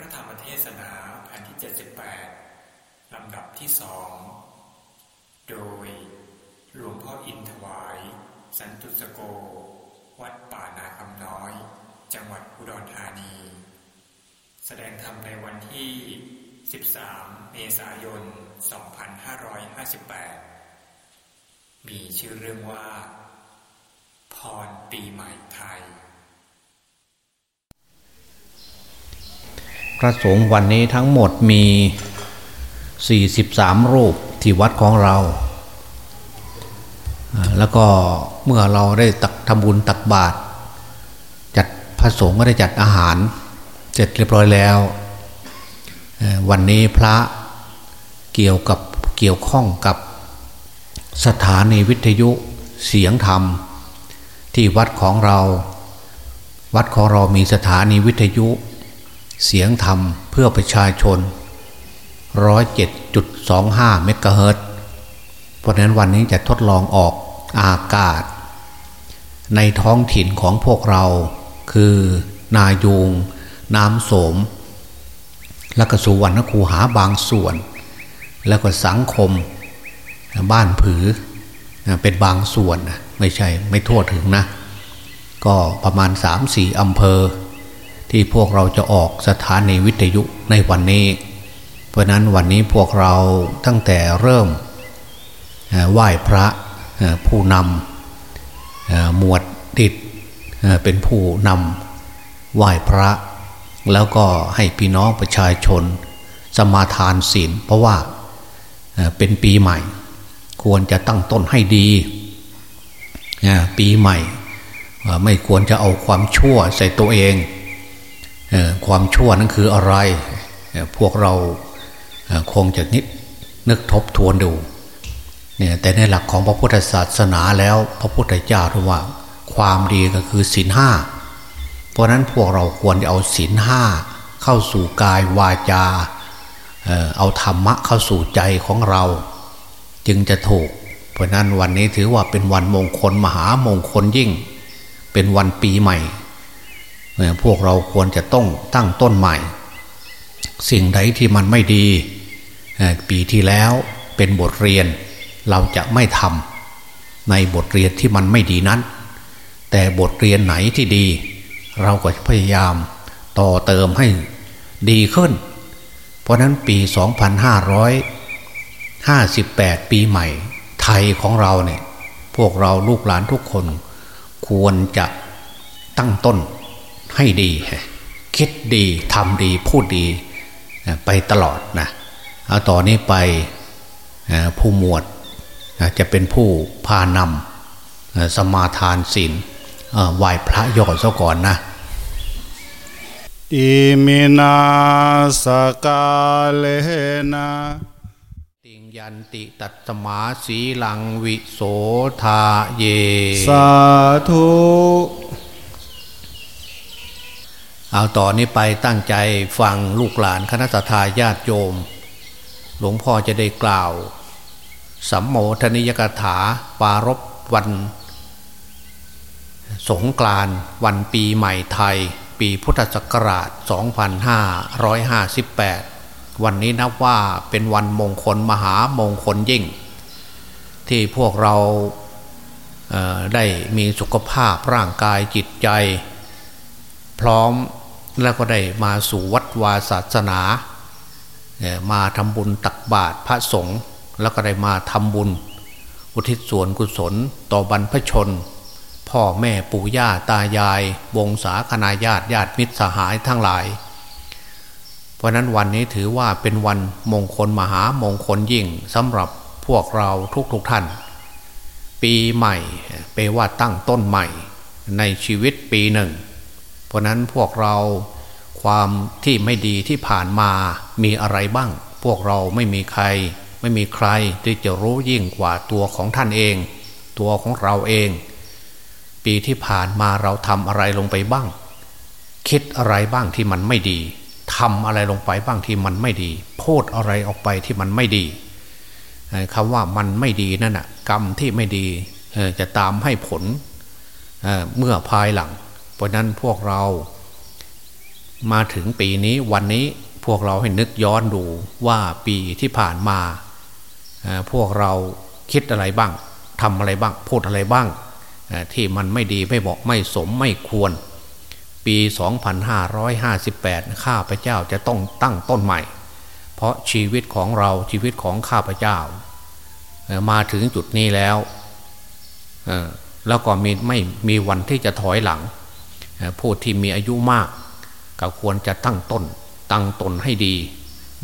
พระธรรมเทศนาแผ่นที่ 78 ลำดับที่สอง โดยหลวงพ่ออินถวาย สันตุสโก วัดป่านาคำน้อย จังหวัดอุดรธานี แสดงธรรมในวันที่ 13 เมษายน 2558 มีชื่อเรื่องว่า พรปีใหม่ไทย พระสงฆ์วันนี้ทั้งหมดมี 43 รูปที่วัดของเรา แล้วก็เมื่อเราได้ตักทำบุญตักบาตรจัดพระสงฆ์ก็ได้จัดอาหารเสร็จเรียบร้อยแล้ว วันนี้พระเกี่ยวกับเกี่ยวข้องกับสถานีวิทยุเสียงธรรม ที่วัดของเรา วัดของเรามีสถานีวิทยุ เสียงธรรมเพื่อประชาชน 107.25 เมกะเฮิรตเพราะนั้นวันนี้จะทดลองออกอากาศ ในท้องถิ่นของพวกเราคือ นายูง น้ำโสม และก็สุวรรณคูหาบางส่วน แล้วก็สังคม บ้านผือเป็นบางส่วน ไม่ใช่ไม่ทั่วถึงนะ ก็ประมาณ 3-4 อำเภอ ที่พวกเราจะออกสถานีวิทยุในวันนี้ เพราะนั้นวันนี้พวกเราตั้งแต่เริ่มไหว้พระผู้นำหมวดดิดเป็นผู้นำไหว้พระ แล้วก็ให้พี่น้องประชาชน สมาทานศีลเพราะว่าเป็นปีใหม่ ควรจะตั้งต้นให้ดี ปีใหม่ไม่ควรจะเอาความชั่วใส่ตัวเอง ความชั่วนั้นคืออะไร พวกเราคงจะนิดนึกทบทวนดูเนี่ยแต่ในหลักของพระพุทธศาสนาแล้วพระพุทธเจ้าถือว่า ความดีก็คือศีลห้าเพราะนั้นพวกเราควรจะเอาศีลห้าเข้าสู่กายวาจาเอาธรรมะเข้าสู่ใจของเรา จึงจะถูก เพราะนั้นวันนี้ถือว่าเป็นวันมงคลมหามงคลยิ่ง เป็นวันปีใหม่ พวกเราควรจะต้องตั้งต้นใหม่ สิ่งใดที่มันไม่ดี ปีที่แล้วเป็นบทเรียน เราจะไม่ทำในบทเรียนที่มันไม่ดีนั้น แต่บทเรียนไหนที่ดี เราก็พยายามต่อเติมให้ดีขึ้น เพราะนั้นปี 2558 ปีใหม่ ไทยของเราเนี่ยพวกเราลูกหลานทุกคน ควรจะตั้งต้น ให้ดี คิดดีทำดีพูดดีไปตลอดนะเอาต่อนนี้ไปผู้หมวดจะเป็นผู้พานำสมาทานศีลไหว้พระย่อซะก่อนนะอิมินาสกาเลนะติงยันติตัตมาสีลังวิโสทาเย สาธุ เอาต่อนนี้ไปตั้งใจฟังลูกหลานคณะทาญาติโยม หลวงพ่อจะได้กล่าว สัมโมทนิยกถาปารบวัน สงกรานวันปีใหม่ไทย ปีพุทธศักราช 2558 วันนี้นับว่าเป็นวันมงคลมหามงคลยิ่ง ที่พวกเราได้มีสุขภาพร่างกายจิตใจ พร้อม แล้วก็ได้มาสู่วัดวาศาสนา มาทำบุญตักบาตรพระสงฆ์แล้วก็ได้มาทำบุญ อุทิศส่วนกุศลต่อบรรพชน พ่อแม่ปู่ย่าตายาย วงศาคณาญาติญาติมิตรสหายทั้งหลาย เพราะนั้นวันนี้ถือว่าเป็นวันมงคลมหามงคลยิ่งสำหรับพวกเราทุกๆทท่าน ปีใหม่เปว่าตั้งต้นใหม่ในชีวิตปีหนึ่ง เพราะนั้นพวกเรา ความที่ไม่ดีที่ผ่านมามีอะไรบ้าง พวกเราไม่มีใคร ไม่มีใครที่จะรู้ยิ่งกว่าตัวของท่านเอง ตัวของเราเอง ปีที่ผ่านมาเราทำอะไรลงไปบ้าง คิดอะไรบ้างที่มันไม่ดีทำอะไรลงไปบ้างที่มันไม่ดี พูดอะไรออกไปที่มันไม่ดีคำว่ามันไม่ดีนั่นนะกรรมที่ไม่ดีจะตามให้ผลเมื่อภายหลัง เพราะนั้นพวกเรา มาถึงปีนี้วันนี้พวกเราให้นึกย้อนดูว่าปีที่ผ่านมาพวกเราคิดอะไรบ้างทำอะไรบ้างพูดอะไรบ้างที่มันไม่ดีไม่บอกไม่สมไม่ควร ปี 2558 ข้าพเจ้าจะต้องตั้งต้นใหม่ เพราะชีวิตของเราชีวิตของข้าพเจ้า มาถึงจุดนี้แล้วแล้วก็มีไม่มีวันที่จะถอยหลังผู้ที่มีอายุมาก ก็ควรจะตั้งต้น ตั้งตนให้ดี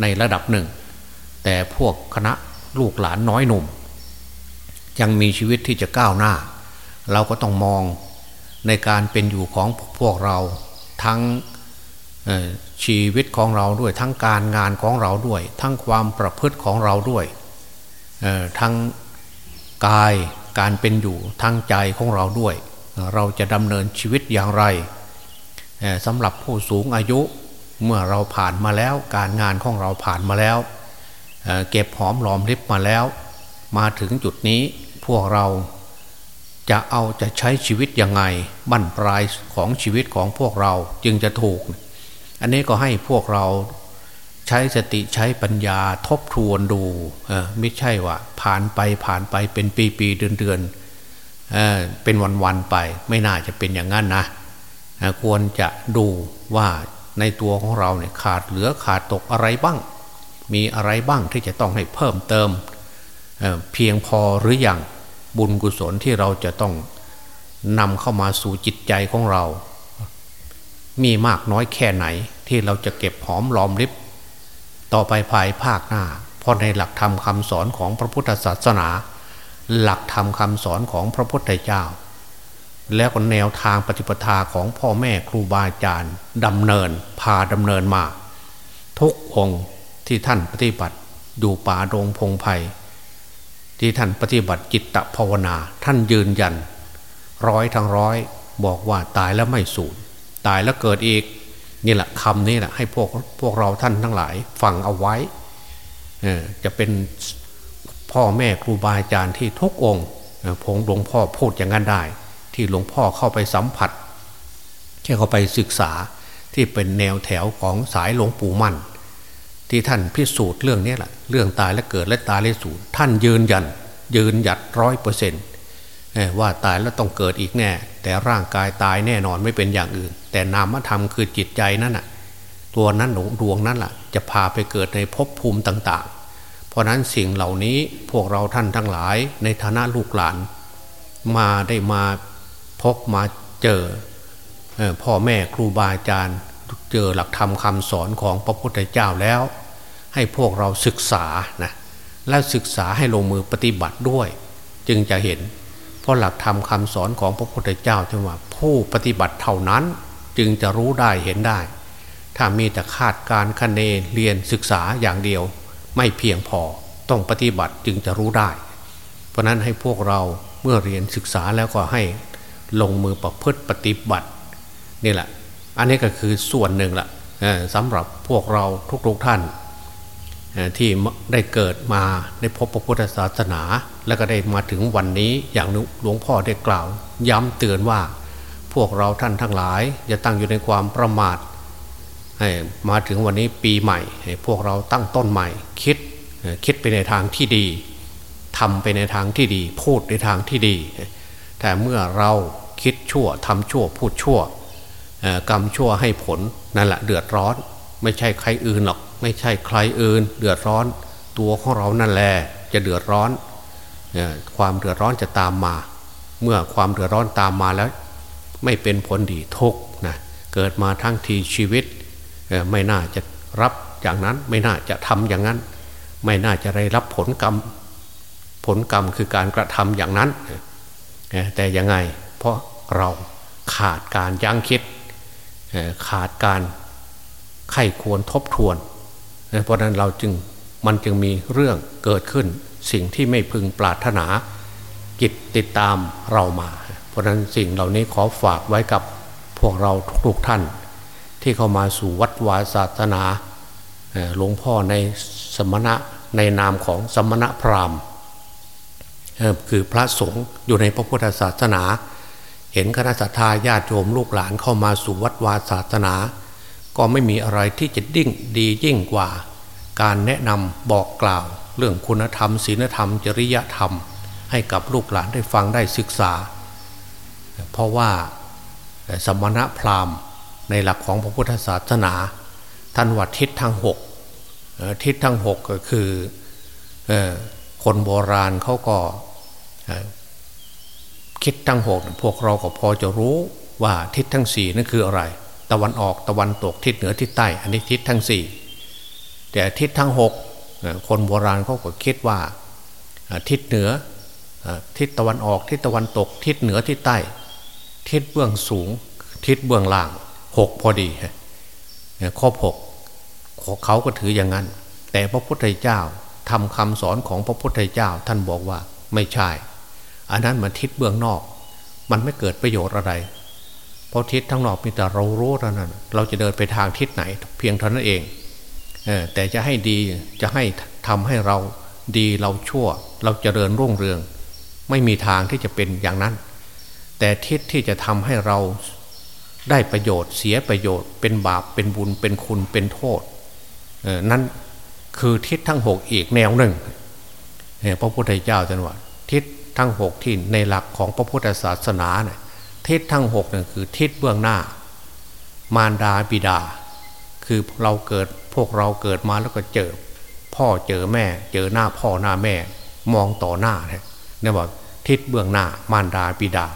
ในระดับหนึ่ง แต่พวกคณะลูกหลานน้อยหนุ่ม ยังมีชีวิตที่จะก้าวหน้า เราก็ต้องมองในการเป็นอยู่ของพวกเราทั้งชีวิตของเราด้วยทั้งการงานของเราด้วย ทั้งความประพฤติของเราด้วยทั้งกายการเป็นอยู่ทั้งใจของเราด้วย เราจะดำเนินชีวิตอย่างไร สำหรับผู้สูงอายุเมื่อเราผ่านมาแล้วการงานของเราผ่านมาแล้วเเก็บหอมหลอมริบมาแล้ว มาถึงจุดนี้พวกเราจะเอาจะใช้ชีวิตยังไงบั้นปลายของชีวิตของพวกเราจึงจะถูก อันนี้ก็ให้พวกเราใช้สติใช้ปัญญาทบทวนดูไม่ใช่ว่า ผ่านไปผ่านไปเป็นปีปีเดือนเดือนเเป็นวันวันไป ไม่น่าจะเป็นอย่างนั้นนะ ควรจะดูว่าในตัวของเราเนี่ยขาดเหลือขาดตกอะไรบ้าง มีอะไรบ้างที่จะต้องให้เพิ่มเติมเเพียงพอหรืออยังบุญกุศลที่เราจะต้องนำเข้ามาสู่จิตใจของเรา มีมากน้อยแค่ไหนที่เราจะเก็บหอมรอมริบ ต่อไปภายภาคหน้าเพราะในหลักธรรมคำสอนของพระพุทธศาสนา หลักธรรมคำสอนของพระพุทธเจ้า แล้วก็แนวทางปฏิปทาของพ่อแม่ครูบาอาจารย์ดำเนินพาดำเนินมา ทุกองค์ที่ท่านปฏิบัติอยู่ป่าดงพงไพ่ที่ท่านปฏิบัติจิตภาวนา ท่านยืนยัน ร้อยทั้งร้อยบอกว่าตายแล้วไม่สูญตายแล้วเกิดอีกนี่แหละคำนี้แหละให้พวกพวกเราท่านทั้งหลายฟังเอาไว้จะเป็นพ่อแม่ครูบาอาจารย์ที่ทุกองค์ผงหลวงพ่อพูดอย่างนั้นได้ ที่หลวงพ่อเข้าไปสัมผัสแค่เข้าไปศึกษาที่เป็นแนวแถวของสายหลวงปู่มั่น ที่ท่านพิสูจน์เรื่องนี้แหละเรื่องตายและเกิดและตายและสูญท่านยืนยัน ยืนหยัดร้อยเปอร์เซนต์ว่าตายแล้วต้องเกิดอีกแน่ แต่ร่างกายตายแน่นอนไม่เป็นอย่างอื่น แต่นามธรรมคือจิตใจนั่นน่ะตัวนั้นหนูดวงนั้นล่ะ จะพาไปเกิดในภพภูมิต่าง ๆ เพราะนั้นสิ่งเหล่านี้พวกเราท่านทั้งหลายในฐานะลูกหลาน มาได้มา พบมาเจอพ่อแม่ครูบาอาจารย์เจอหลักธรรมคำสอนของพระพุทธเจ้าแล้ว ให้พวกเราศึกษานะและศึกษาให้ลงมือปฏิบัติด้วย จึงจะเห็น เพราะหลักธรรมคำสอนของพระพุทธเจ้าที่ว่าผู้ปฏิบัติเท่านั้นจึงจะรู้ได้เห็นได้ ถ้ามีแต่คาดการคะเนเรียนศึกษาอย่างเดียว ไม่เพียงพอต้องปฏิบัติจึงจะรู้ได้ เพราะนั้นให้พวกเราเมื่อเรียนศึกษาแล้วก็ให้ ลงมือประพฤติปฏิบัตินี่แหละ อันนี้ก็คือส่วนหนึ่งละสำหรับพวกเราทุกๆท่านที่ได้เกิดมาได้พบพระพุทธศาสนา และก็ได้มาถึงวันนี้อย่างหลวงพ่อได้กล่าว ย้ำเตือนว่า พวกเราท่านทั้งหลายจะตั้งอยู่ในความประมาทมาถึงวันนี้ปีใหม่ พวกเราตั้งต้นใหม่ คิดคิดไปในทางที่ดีทำไปในทางที่ดี พูดในทางที่ดี แต่เมื่อเรา คิดชั่วทำชั่วพูดชั่วกรรมชั่วให้ผลนั่นแหละเดือดร้อน ไม่ใช่ใครอื่นหรอก ไม่ใช่ใครอื่น เดือดร้อน ตัวของเรานั่นแหละจะเดือดร้อนความเดือดร้อนจะตามมา เมื่อความเดือดร้อนตามมาแล้ว ไม่เป็นผลดีทุกนะเกิดมาทั้งทีชีวิตไม่น่าจะรับอย่างนั้นไม่น่าจะทำอย่างนั้น ไม่น่าจะได้รับผลกรรม ผลกรรมคือการกระทำอย่างนั้นแต่ยังไง เพราะ เราขาดการยั้งคิดขาดการไข้ควรทบทวน เพราะนั้นเราจึงมันจึงมีเรื่องเกิดขึ้น สิ่งที่ไม่พึงปรารถนากิจติดตามเรามา เพราะนั้นสิ่งเหล่านี้ขอฝากไว้กับพวกเราทุกๆท่าน ที่เข้ามาสู่วัดวาศาสนาหลวงพ่อในสมณะในนามของสมณะพราหมณ์คือพระสงฆ์อยู่ในพระพุทธศาสนา เห็นคณะสัตยาญาติโยมลูกหลานเข้ามาสู่วัดวาศาสนา ก็ไม่มีอะไรที่จะดิ้งดียิ่งกว่า การแนะนำบอกกล่าว เรื่องคุณธรรมศีลธรรม จริยธรรม ให้กับลูกหลานได้ฟังได้ศึกษา เพราะว่าสมณะพราหมณ์ในหลักของพระพุทธศาสนาท่านวัดทิศทั้งหกทิศทั้งหกก็คือคนโบราณเขาก็ คิดทั้งหกพวกเราก็พอจะรู้ว่าทิศทั้งสี่นั่นคืออะไร ตะวันออกตะวันตกทิศเหนือทิศใต้ อันนี้ทิศทั้งสี่แต่ทิศทั้งหกคนโบราณเขาก็คิดว่าทิศเหนือทิศตะวันออกทิศตะวันตก ทิศเหนือทิศใต้ ทิศเบื้องสูง ทิศเบื้องล่างหกพอดีครบหกเขาก็ถืออย่างนั้น แต่พระพุทธเจ้าทำคำสอนของพระพุทธเจ้าท่านบอกว่าไม่ใช่ อันนั้นมันทิศเบื้องนอก มันไม่เกิดประโยชน์อะไร เพราะทิศทั้งนอกมีแต่เรารู้เท่านั้น เราจะเดินไปทางทิศไหน เพียงเท่านั้นเองเออแต่จะให้ดีจะให้ทำให้เราดีเราชั่ว เราจเจริญรุ่งเรือง ไม่มีทางที่จะเป็นอย่างนั้น แต่ทิศที่จะทำให้เราได้ประโยชน์เสียประโยชน์ เป็นบาปเป็นบุญเป็นคุณเป็นโทษนั่นคือทิศทั้งหกอีกแนวหนึ่งพระพุทธเจ้าจันว่าทิศ ทั้งหกที่ในหลักของพระพุทธศาสนาเนี่ยทิศทั้งหกนี่ยคือทิศเบื้องหน้า มารดาบิดา คือเราเกิดพวกเราเกิดมาแล้วก็เจอ พ่อเจอแม่ เจอหน้าพ่อหน้าแม่ มองต่อหน้าเนี่ยบอกทิศเบื้องหน้า มารดาบิดา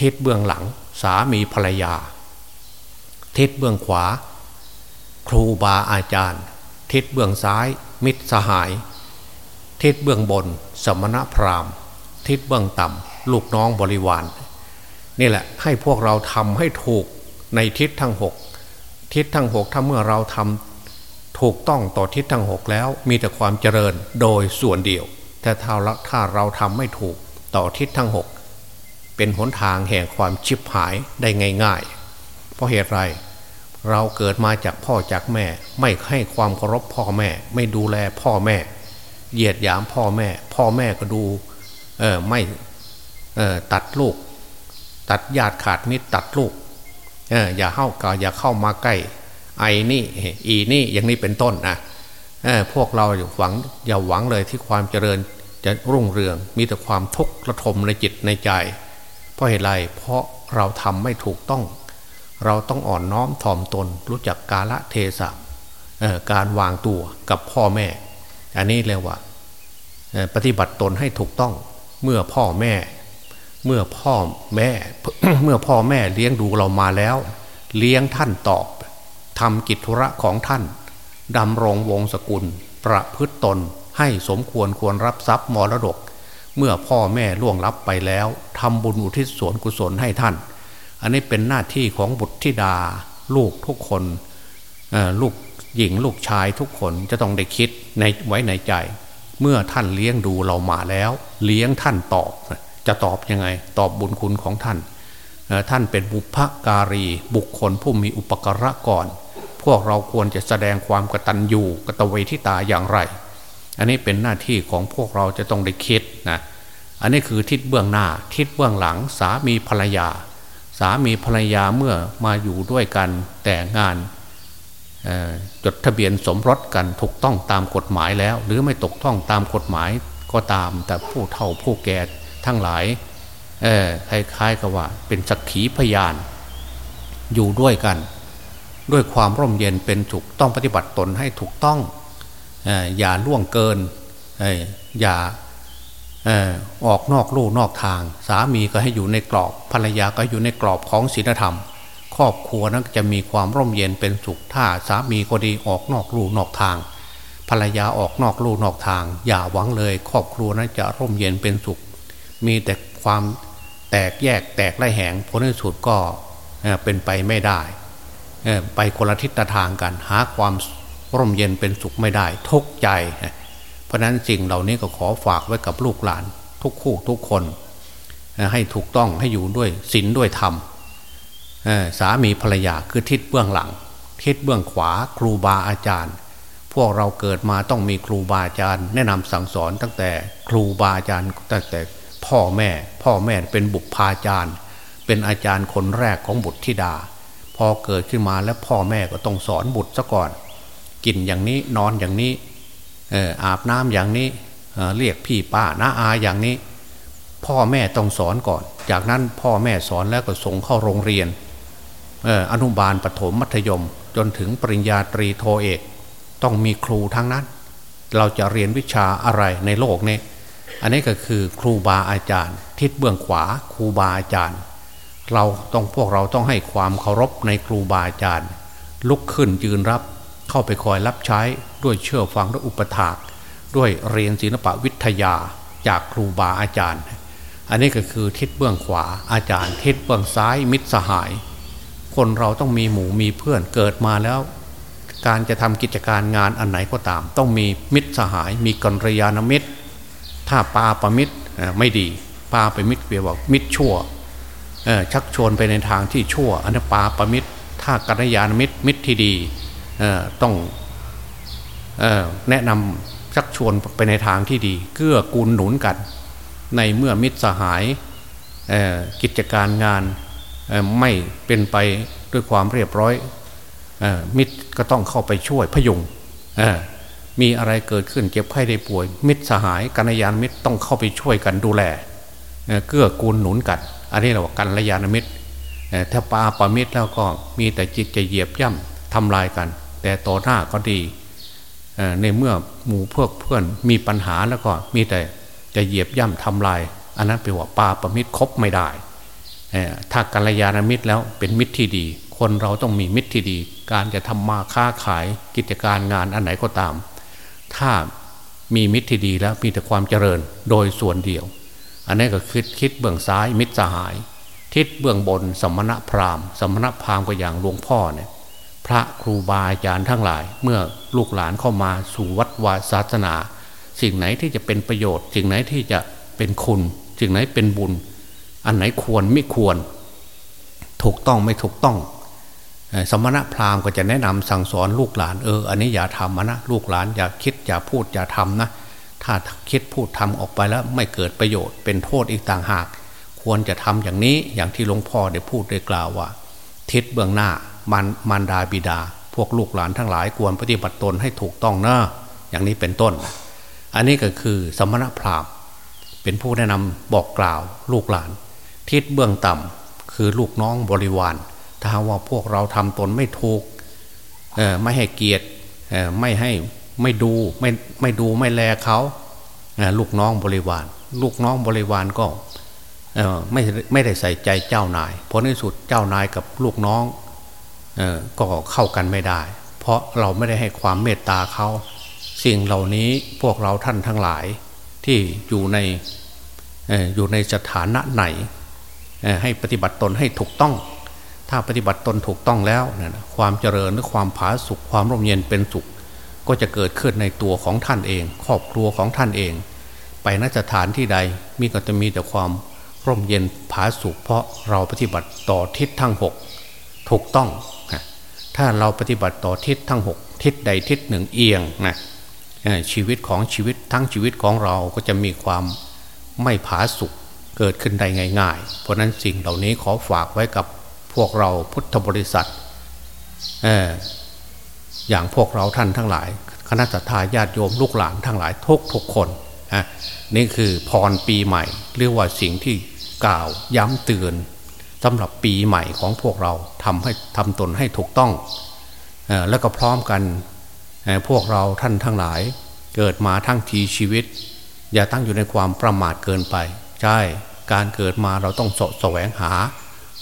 ทิศเบื้องหลัง สามีภรรยา ทิศเบื้องขวา ครูบาอาจารย์ ทิศเบื้องซ้าย มิตรสหาย ทิศเบื้องบน สมณพราหมณ์ ทิศเบื้องต่ำลูกน้องบริวาร นี่แหละให้พวกเราทำให้ถูกในทิศทั้งหกทิศทั้งหกถ้าเมื่อเราทำถูกต้องต่อทิศทั้งหกแล้ว มีแต่ความเจริญโดยส่วนเดียว แต่ถ้าถ้าเราทำไม่ถูกต่อทิศทั้งหกเป็นหนทางแห่งความชิบหายได้ง่าย ๆ เพราะเหตุไรเราเกิดมาจากพ่อจากแม่ ไม่ให้ความเคารพพ่อแม่ ไม่ดูแลพ่อแม่ เหยียดหยามพ่อแม่ พ่อแม่ก็ดู เออไม่เออตัดลูก ตัดญาติขาดมิตรตัดลูกเอออย่าเข้ากาอย่าเข้ามาใกล้ ไอ้นี่อีนี่อย่างนี้เป็นต้นนะเออพวกเราอย่าหวังอย่าหวังเลยที่ความเจริญจะรุ่งเรือง มีแต่ความทุกข์ระทมในจิตในใจ เพราะเหตุไรเพราะเราทำไม่ถูกต้อง เราต้องอ่อนน้อมถ่อมตน รู้จักกาละเทศะการวางตัวกับพ่อแม่ อันนี้เรียกว่าปฏิบัติตนให้ถูกต้อง เมื่อพ่อแม่ เมื่อพ่อแม่เมื่อพ่อแม่เลี้ยงดูเรามาแล้ว เลี้ยงท่านตอบทำกิจธุระของท่านดำรงวงศกุล ประพฤตตนให้สมควรควรรับทรัพย์มรดก เมื่อพ่อแม่ล่วงลับไปแล้วทำบุญอุทิศส่วนกุศลให้ท่าน อันนี้เป็นหน้าที่ของบุตรธิดาลูกทุกคนลูกหญิงลูกชายทุกคนจะต้องได้คิดในไว้ในใจ เมื่อท่านเลี้ยงดูเรามาแล้ว เลี้ยงท่านตอบ จะตอบยังไง ตอบบุญคุณของท่าน ท่านเป็นบุพการี บุคคลผู้มีอุปการะก่อน พวกเราควรจะแสดงความกตัญญูกตเวทิตาอย่างไร อันนี้เป็นหน้าที่ของพวกเราจะต้องได้คิดนะอันนี้คือทิศเบื้องหน้า ทิศเบื้องหลังสามีภรรยา สามีภรรยาเมื่อมาอยู่ด้วยกันแต่งงาน จดทะเบียนสมรสกันถูกต้องตามกฎหมายแล้ว หรือไม่ตกต้องตามกฎหมายก็ตาม แต่ผู้เฒ่าผู้แก่ทั้งหลายคล้ายๆกับว่า เป็นสักขีพยาน อยู่ด้วยกัน ด้วยความร่มเย็นเป็นถูกต้องปฏิบัติตนให้ถูกต้องอย่าล่วงเกินอย่าออกนอกลู่นอกทาง สามีก็ให้อยู่ในกรอบภรรยาก็อยู่ในกรอบของศีลธรรม ครอบครัวนั้นจะมีความร่มเย็นเป็นสุขถ้าสามีก็ดีออกนอกลู่นอกทาง ภรรยาออกนอกลู่นอกทาง อย่าหวังเลย ครอบครัวนั้นจะร่มเย็นเป็นสุข มีแต่ความแตกแยกแตกไล่แหงผลในสุดก็เป็นไปไม่ได้ ไปคนละทิศทางกัน หาความร่มเย็นเป็นสุขไม่ได้ทุกใจ เพราะนั้นสิ่งเหล่านี้ก็ขอฝากไว้กับลูกหลาน ทุกคู่ทุกคน ให้ถูกต้องให้อยู่ด้วยศีลด้วยธรรม สามีภรรยาคือทิศเบื้องหลัง ทิศเบื้องขวาครูบาอาจารย์ พวกเราเกิดมาต้องมีครูบาอาจารย์ แนะนำสั่งสอนตั้งแต่ครูบาอาจารย์ตั้งแต่พ่อแม่ พ่อแม่เป็นบุพพาจารย์ เป็นอาจารย์คนแรกของบุตรธิดา พอเกิดขึ้นมาแล้วพ่อแม่ก็ต้องสอนบุตรซะก่อน กินอย่างนี้นอนอย่างนี้อาบน้ำอย่างนี้เรียกพี่ป้าน้าอาอย่างนี้ พ่อแม่ต้องสอนก่อน จากนั้นพ่อแม่สอนแล้วก็ส่งเข้าโรงเรียน อนุบาลปถมมัธยม จนถึงปริญญาตรีโทเอก ต้องมีครูทั้งนั้น เราจะเรียนวิชาอะไรในโลกนี้อันนี้ก็คือครูบาอาจารย์ ทิศเบื้องขวาครูบาอาจารย์ เราต้องพวกเราต้องให้ความเคารพในครูบาอาจารย์ ลุกขึ้นยืนรับ เข้าไปคอยรับใช้ด้วยเชื่อฟังด้วยอุปถากด้วยเรียนศิลปวิทยาจากครูบาอาจารย์ อันนี้ก็คือทิศเบื้องขวาอาจารย์ ทิศเบื้องซ้ายมิตรสหาย คนเราต้องมีหมู่มีเพื่อนเกิดมาแล้ว การจะทำกิจการงานอันไหนก็ตาม ต้องมีมิตรสหาย มีกัลยาณมิตร ถ้าปาประมิตรไม่ดีปาไปมิตรเปียบอกมิตรชั่วชักชวนไปในทางที่ชั่ว อันนี้ปาประมิตร ถ้ากัลยาณมิตรมิตรที่ดีต้องแนะนำชักชวนไปในทางที่ดีเกื้อกูลหนุนกัน ในเมื่อมิตรสหายกิจการงาน ไม่เป็นไปด้วยความเรียบร้อยมิตรก็ต้องเข้าไปช่วยพยุงมีอะไรเกิดขึ้นเจ็บไข้ได้ป่วย มิตรสหายกัญยาณมิตรต้องเข้าไปช่วยกันดูแลเกื้อกูลหนุนกัน อันนี้เราว่ากัญยาณมิตรถ้าปาปามิตรแล้วก็มีแต่จิตจะเหยียบย่ำทำลายกัน แต่ต่อหน้าก็ดีในเมื่อหมู่เพวกเพื่อนมีปัญหาแล้วก็มีแต่จะเหยียบย่ำทำลาย อันนั้นเป็นว่าปาประมิตรคบไม่ได้ ถ้ากัลยาณมิตรแล้วเป็นมิตรที่ดี คนเราต้องมีมิตรที่ดี การจะทำมาค้าขายกิจการงานอันไหนก็ตาม ถ้ามีมิตรที่ดีแล้วมีแต่ความเจริญโดยส่วนเดียว อันนี้ก็คิดคิดเบื้องซ้ายมิตรสหาย ทิศเบื้องบนสมณะพราหมณ์สมณะพราหมณ์ก็อย่างหลวงพ่อเนี่ยพระครูบาอาจารย์ทั้งหลาย เมื่อลูกหลานเข้ามาสู่วัดวาศาสนา สิ่งไหนที่จะเป็นประโยชน์ สิ่งไหนที่จะเป็นคุณ สิ่งไหนเป็นบุญ อันไหนควรไม่ควร ถูกต้องไม่ถูกต้อง สมณะพราหมณ์ก็จะแนะนำสั่งสอนลูกหลานเอออันนี้อย่าทำนะลูกหลานอย่าคิดอย่าพูดอย่าทำนะ ถ้าคิดพูดทำออกไปแล้วไม่เกิดประโยชน์เป็นโทษอีกต่างหาก ควรจะทำอย่างนี้อย่างที่หลวงพ่อได้พูดได้กล่าวว่า ทิศเบื้องหน้ามารมารดาบิดา พวกลูกหลานทั้งหลายควรปฏิบัติตนให้ถูกต้องนะอย่างนี้เป็นต้น อันนี้ก็คือสมณพราหมณ์ เป็นผู้แนะนำบอกกล่าวลูกหลาน ทิศเบื้องต่ำคือลูกน้องบริวาร ถ้าว่าพวกเราทำตนไม่ถูกไม่ให้เกียรติไม่ให้ไม่ดูไม่ไม่ดูไม่แลเขาลูกน้องบริวาร ลูกน้องบริวารก็ไม่ไม่ได้ใส่ใจเจ้านายผลในสุดเจ้านายกับลูกน้องก็เข้ากันไม่ได้ เพราะเราไม่ได้ให้ความเมตตาเขาสิ่งเหล่านี้พวกเราท่านทั้งหลายที่อยู่ในอยู่ในสถานะไหน ให้ปฏิบัติตนให้ถูกต้อง ถ้าปฏิบัติตนถูกต้องแล้วความเจริญหรือความผาสุขความร่มเย็นเป็นสุข ก็จะเกิดขึ้นในตัวของท่านเอง ครอบครัวของท่านเอง ไปนสถานที่ใดมีก็จะมีแต่ความร่มเย็นผาสุขเพราะเราปฏิบัติต่อทิศทั้งหกถูกต้องถ้าเราปฏิบัติต่อทิศทั้งหกทิศใดทิศหนึ่งเอียงนะชีวิตของชีวิตทั้งชีวิตของเราก็จะมีความไม่ผาสุก เกิดขึ้นได้ง่าย ๆ เพราะนั้นสิ่งเหล่านี้ขอฝากไว้กับพวกเราพุทธบริษัทอย่างพวกเราท่านทั้งหลาย คณะทาญาติโยมลูกหลานทั้งหลายทุกทุกคนนี่คือพรปีใหม่เรียกว่าสิ่งที่กล่าวย้ำเตือนสำหรับปีใหม่ของพวกเราทำให้ทำตนให้ถูกต้องแล้วก็พร้อมกันพวกเราท่านทั้งหลาย เกิดมาทั้งทีชีวิต อย่าตั้งอยู่ในความประมาทเกินไป ใช่ การเกิดมาเราต้องสแสวงหา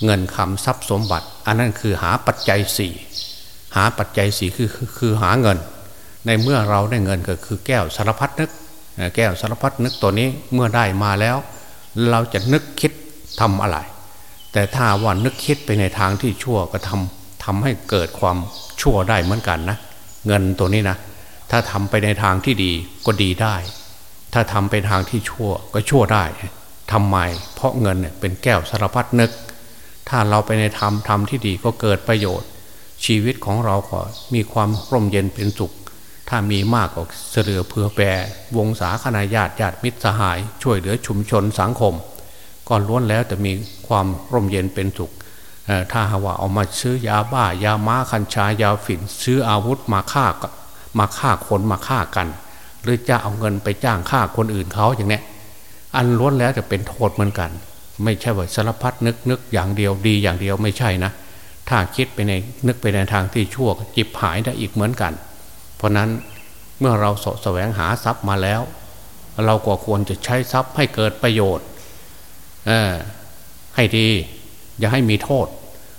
เงินคำทรัพย์สมบัติ อันนั้นคือหาปัจจัยสี่หาปัจจัยสี่คือคือหาเงิน ในเมื่อเราได้เงินก็คือแก้วสารพัดนึก แก้วสารพัดนึกตัวนี้เมื่อได้มาแล้ว เราจะนึกคิดทำอะไร แต่ถ้าว่านึกคิดไปในทางที่ชั่วก็ทำทำให้เกิดความชั่วได้เหมือนกันนะ เงินตัวนี้นะ ถ้าทำไปในทางที่ดีก็ดีได้ ถ้าทำไปทางที่ชั่วก็ชั่วได้ ทำไม เพราะเงินเนี่ยเป็นแก้วสารพัดนึก ถ้าเราไปในธรรมทำที่ดีก็เกิดประโยชน์ ชีวิตของเราก็มีความร่มเย็นเป็นสุข ถ้ามีมากก็เสือเพื่อแปรวงศาคณาญาติญาติมิตรสหาย ช่วยเหลือชุมชนสังคมก็ล้วนแล้วแต่มีความร่มเย็นเป็นสุขถ้าหาว่าเอามาซื้อยาบ้ายาม้าคัญชายาฝิ่นซื้ออาวุธมาฆ่ามาฆ่าคนมาฆ่ากัน หรือจะเอาเงินไปจ้างฆ่าคนอื่นเขาอย่างนี้ อันล้วนแล้วจะเป็นโทษเหมือนกัน ไม่ใช่ว่าสารพัดนึกนึกอย่างเดียวดีอย่างเดียวไม่ใช่นะ ถ้าคิดไปในนึกไปในทางที่ชั่วจิบหายได้อีกเหมือนกัน เพราะนั้นเมื่อเราสแสวงหาทรัพย์มาแล้ว เราก็ควรจะใช้ทรัพย์ให้เกิดประโยชน์ให้ดี อย่าให้มีโทษ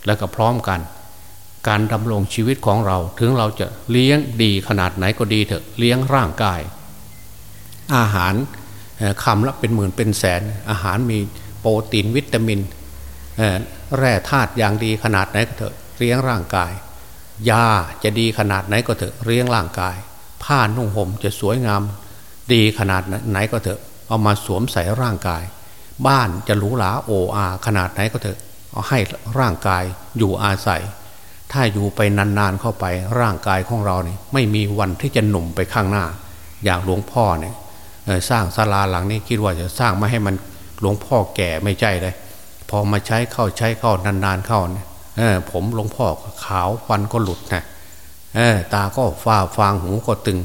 แล้วก็พร้อมกัน การดำรงชีวิตของเราถึงเราจะเลี้ยงดีขนาดไหนก็ดีเถอะเลี้ยงร่างกาย อาหาร คำละเป็นหมื่นเป็นแสน อาหารมีโปรตีนวิตามินแร่ธาตุอย่างดีขนาดไหนก็เถอะเลี้ยงร่างกาย ยาจะดีขนาดไหนก็เถอะเลี้ยงร่างกาย ผ้านุ่งห่มจะสวยงาม ดีขนาดไหนก็เถอะ เอามาสวมใส่ร่างกาย บ้านจะหรูหราโออาขนาดไหนก็เถอะ เอาให้ร่างกายอยู่อาศัย ถ้าอยู่ไปนานๆเข้าไปร่างกายของเราเนี่ยไม่มีวันที่จะหนุ่มไปข้างหน้า อย่างหลวงพ่อเนี่ย สร้างศาลาหลังนี้คิดว่าจะสร้างไม่ให้มันหลวงพ่อแก่ไม่ใช่เลยพอมาใช้เข้าใช้เข้านานๆเข้าเนี่ยผมหลวงพ่อขาวฟันก็หลุดนะตาก็ฟ้าฟางหูก็ตึง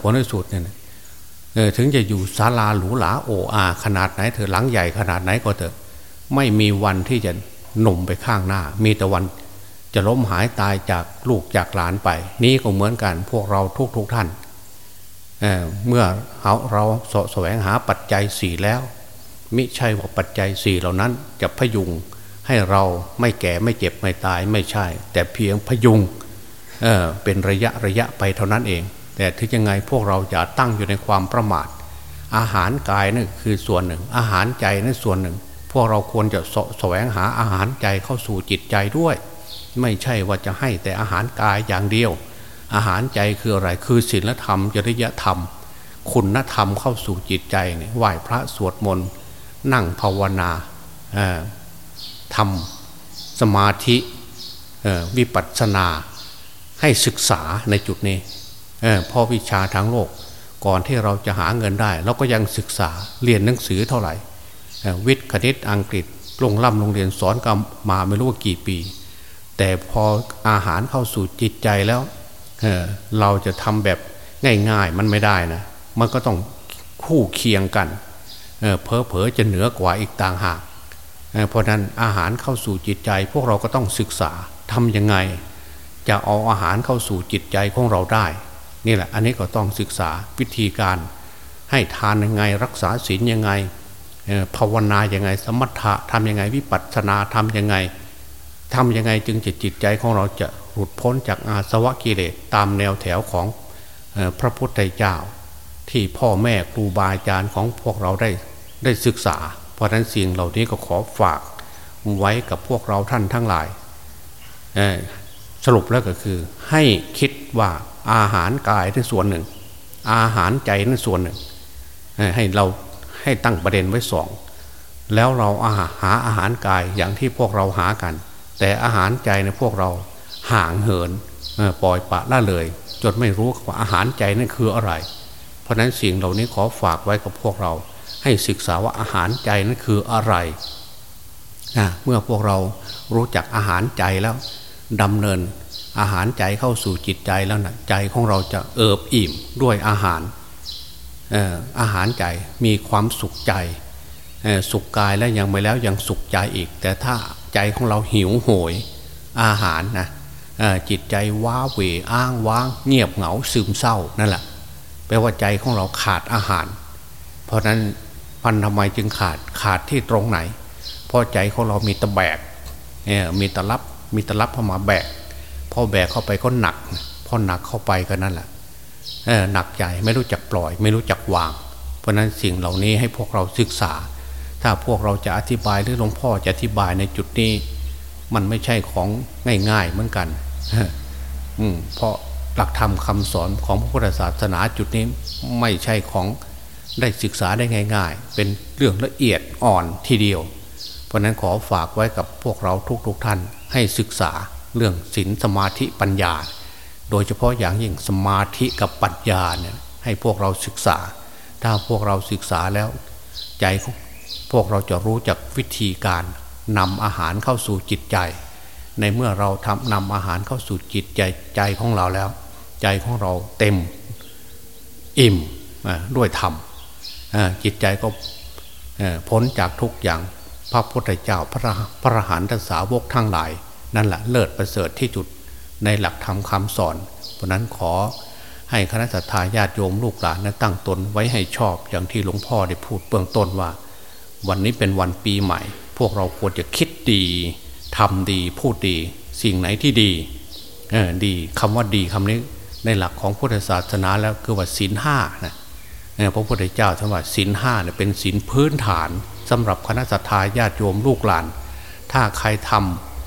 ผลในสุดเนี่ยถึงจะอยู่ศาลาหรูหราโออาขนาดไหนเถอะหลังใหญ่ขนาดไหนก็เถอะ ไม่มีวันที่จะหนุ่มไปข้างหน้า มีแต่วันจะล้มหายตายจากลูกจากหลานไป นี้ก็เหมือนกันพวกเราทุกทุกท่าน เเมื่อเราเราสแสวงหาปัจจัยสี่แล้ว มิใช่ว่าปัจจัยสี่เหล่านั้นจะพยุงให้เราไม่แก่ไม่เจ็บไม่ตายไม่ใช่ แต่เพียงพยุงเเป็นระยะระยะไปเท่านั้นเอง แต่ถึงยังไงพวกเราจะตั้งอยู่ในความประมาท อาหารกายนั่นคือส่วนหนึ่ง อาหารใจนั่นส่วนหนึ่ง พวกเราควรจะสแสวงหาอาหารใจเข้าสู่จิตใจด้วย ไม่ใช่ว่าจะให้แต่อาหารกายอย่างเดียว อาหารใจคืออะไรคือศีลธรรมจริยธรรม คุณธรรมเข้าสู่จิตใจเนี่ยไหว้พระสวดมนต์นั่งภาวนาทำสมาธิวิปัสสนาให้ศึกษาในจุดนี้พอวิชาทางโลกก่อนที่เราจะหาเงินได้เราก็ยังศึกษาเรียนหนังสือเท่าไหร่ วิทย์คณิตอังกฤษลงล่ำโรงเรียนสอนกันมาไม่รู้ว่ากี่ปี แต่พออาหารเข้าสู่จิตใจแล้ว เราจะทำแบบง่ายๆมันไม่ได้นะ มันก็ต้องคู่เคียงกันเพอเพอจะเหนือกว่าอีกต่างหากเพราะนั้นอาหารเข้าสู่จิตใจ พวกเราก็ต้องศึกษาทำยังไง จะเอาอาหารเข้าสู่จิตใจของเราได้ นี่แหละ อันนี้ก็ต้องศึกษาวิธีการ ให้ทานยังไงรักษาศีลยังไงภาวนาอย่างไง สมถะทำยังไง วิปัสสนาทำยังไงทำยังไงจึงจะจิตใจของเราจะ หลุดพ้นจากอาสวะกิเลสตามแนวแถวของพระพุทธเจ้า ที่พ่อแม่ครูบาอาจารย์ของพวกเราได้ได้ศึกษา เพราะนั้นสิ่งเหล่านี้ก็ขอฝากไว้กับพวกเราท่านทั้งหลายสรุปแล้วก็คือ ให้คิดว่าอาหารกายนั่นส่วนหนึ่ง อาหารใจนั่นส่วนหนึ่ง ให้เราให้ตั้งประเด็นไว้สองแล้วเราอาหาอาหารกายอย่างที่พวกเราหากัน แต่อาหารใจในพวกเรา ห่างเหินปล่อยปะละเลย จนไม่รู้ว่าอาหารใจนั่นคืออะไร เพราะนั้นสิ่งเหล่านี้ขอฝากไว้กับพวกเรา ให้ศึกษาว่าอาหารใจนั่นคืออะไรเมื่อพวกเรารู้จักอาหารใจแล้วดำเนินอาหารใจเข้าสู่จิตใจแล้วนะใจของเราจะเอิบอิ่มด้วยอาหารอาหารใจมีความสุขใจสุขกายแล้วยังไม่แล้วยังสุขใจอีก แต่ถ้าใจของเราหิวโหยอาหารนะ จิตใจว้าเหวอ้างว้าง เงียบเหงาซึมเศร้านั่นแหละแปลว่าใจของเราขาดอาหาร เพราะนั้นพันทำไมจึงขาดขาดที่ตรงไหน เพราะใจของเรามีตะแบกเนี่ยมีตะลับมีตะลับเข้ามาแบกพอแบกเข้าไปก็หนักพอหนักเข้าไปก็นั่นแหละหนักใจไม่รู้จักปล่อย ไม่รู้จักวาง เพราะนั้นสิ่งเหล่านี้ให้พวกเราศึกษา ถ้าพวกเราจะอธิบายหรือหลวงพ่อจะอธิบายในจุดนี้ มันไม่ใช่ของง่าย ๆ เหมือนกัน เพราะหลักธรรมคาสอนของพระพุทธศาสนาจุดนี้ไม่ใช่ของได้ศึกษาได้ง่าย ๆ เป็นเรื่องละเอียดอ่อนทีเดียว เพราะนั้นขอฝากไว้กับพวกเราทุกๆทท่านให้ศึกษาเรื่องศีลสมาธิปัญญา โดยเฉพาะอย่างยิ่งสมาธิกับปัญญาเนี่ยให้พวกเราศึกษา ถ้าพวกเราศึกษาแล้วใจพวกเราจะรู้จักวิธีการนำอาหารเข้าสู่จิตใจ ในเมื่อเราทำนำอาหารเข้าสู่จิตใจใจของเราแล้ว ใจของเราเต็มอิ่มด้วยธรรมจิตใจก็พ้นจากทุกอย่างพระพุทธเจ้าพระพระหันตสาวกทั้งหลาย นั่นแหละเลิศประเสริฐที่จุดในหลักธรรมคำสอน เพราะนั้นขอให้คณะสัตยาญาติโยมลูกหลานนะตั้งตนไว้ให้ชอบอย่างที่หลวงพ่อได้พูดเบื้องต้นว่า วันนี้เป็นวันปีใหม่ พวกเราควรจะคิดดี ทำดีพูดดีสิ่งไหนที่ดีเออดีคำว่าดีคำนี้ในหลักของพุทธศาสนาแล้วคือว่าศีลห้านะพระพุทธเจ้าท่านว่าศีลห้าเนี่ยเป็นศีลพื้นฐานสำหรับคณะสัตยาญาติโยมลูกหลาน ถ้าใครท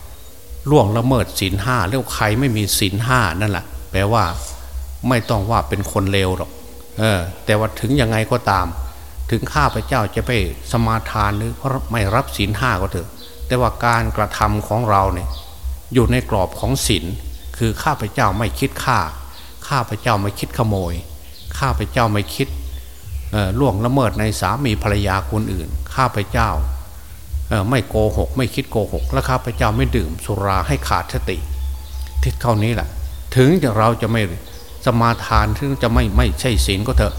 ำล่วงละเมิดศีลห้าเรียกใครไม่มีศีลห้านั่นแหละแปลว่าไม่ต้องว่าเป็นคนเลวหรอกเออแต่ว่าถึงยังไงก็ตาม ถึงข้าพเจ้าจะไปสมาทานหรือไม่รับศีลห้าก็เถอะ แต่ว่าการกระทำของเราเนี่ยอยู่ในกรอบของศีลคือข้าพเจ้าไม่คิดฆ่า ข้าพเจ้าไม่คิดขโมย ข้าพเจ้าไม่คิดล่วงละเมิดในสามีภรรยาคนอื่น ข้าพเจ้าไม่โกหก ไม่คิดโกหก และข้าพเจ้าไม่ดื่มสุราให้ขาดสติทิศเท่านี้แหละถึงจะเราจะไม่สมาทานถึงจะไม่ไม่ใช่ศีลก็เถอะ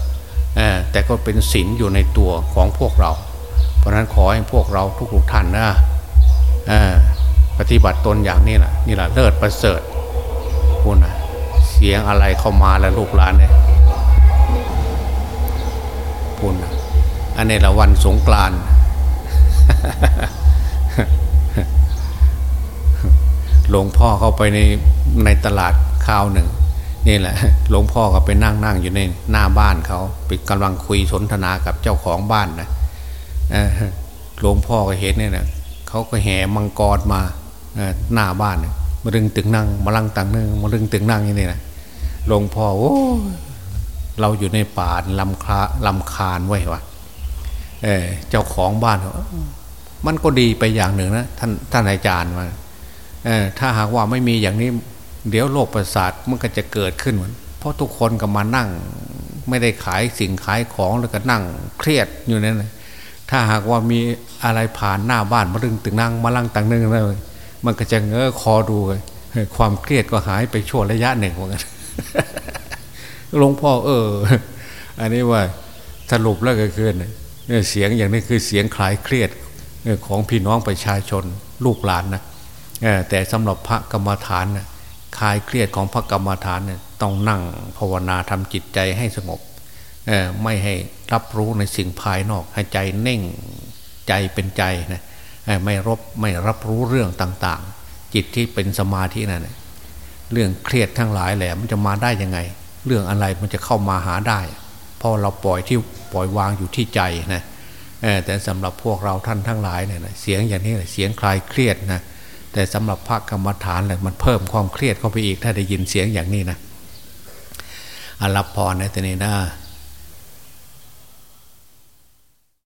แต่ก็เป็นศีลอยู่ในตัวของพวกเรา เพราะนั้นขอให้พวกเราทุกๆท่านนะ ปฏิบัติตนอย่างนี้แหละนี่แหละเลิศประเสริฐคุณนะเสียงอะไรเข้ามาแล้วลูกหลานเนี่ยคุณนะอันนี้ละวันสงกรานหลวงพ่อเข้าไปในในตลาดข้าวหนึ่งนี่แหละหลวงพ่อก็ไปนั่งนั่งอยู่ในหน้าบ้านเขาไปกำลังคุยสนทนากับเจ้าของบ้านนะหลวงพ่อก็เห็นเนี่ยนะ เขาก็แห่มังกรมาหน้าบ้านมาดึงตึงนั่งมาลังตังนึงมาดึงตึงนั่งอย่างนี้นะหลวงพ่อโอ้เราอยู่ในป่าลำคาลำคาญไว้วะเเจ้าของบ้านมันก็ดีไปอย่างหนึ่งนะท่านท่านอาจารย์มาถ้าหากว่าไม่มีอย่างนี้ เดี๋ยวโรคประสาทมันก็จะเกิดขึ้นเหมือนเพราะทุกคนก็มานั่ง ไม่ได้ขายสิ่งขายของแล้วก็นั่งเครียดอยู่นั่นเลย ถ้าหากว่ามีอะไรผ่านหน้าบ้านมาดึงตึงนั่งมาลังตังนึงเลยมันก็จะเงอคอดูความเครียดก็หายไปช่วงระยะหนึ่งเหมือนกันหลวงพ่อเออ อันนี้ว่าสรุปแล้วก็คือเสียงอย่างนี้คือเสียงคลายเครียดของพี่น้องประชาชนลูกหลานนะแต่สำหรับพระกรรมฐานนะคลายเครียดของพระกรรมฐานเนี่ยต้องนั่งภาวนาทำจิตใจให้สงบไม่ให้ รับรู้ในสิ่งภายนอก ให้ใจเน่งใจเป็นใจนะไม่รบไม่รับรู้เรื่องต่างๆ จิตที่เป็นสมาธินั่นเรื่องเครียดทั้งหลายแหละมันจะมาได้ยังไง เรื่องอะไรมันจะเข้ามาหาได้เพราะเราปล่อยที่ปล่อยวางอยู่ที่ใจนะแต่สำหรับพวกเราท่านทั้งหลายเนี่ยเสียงอย่างนี้เสียงคลายเครียดนะแต่สำหรับพระกรรมฐานเลยมันเพิ่มความเครียดเข้าไปอีกถ้าได้ยินเสียงอย่างนี้นะอรับพรในแต่นี้นะ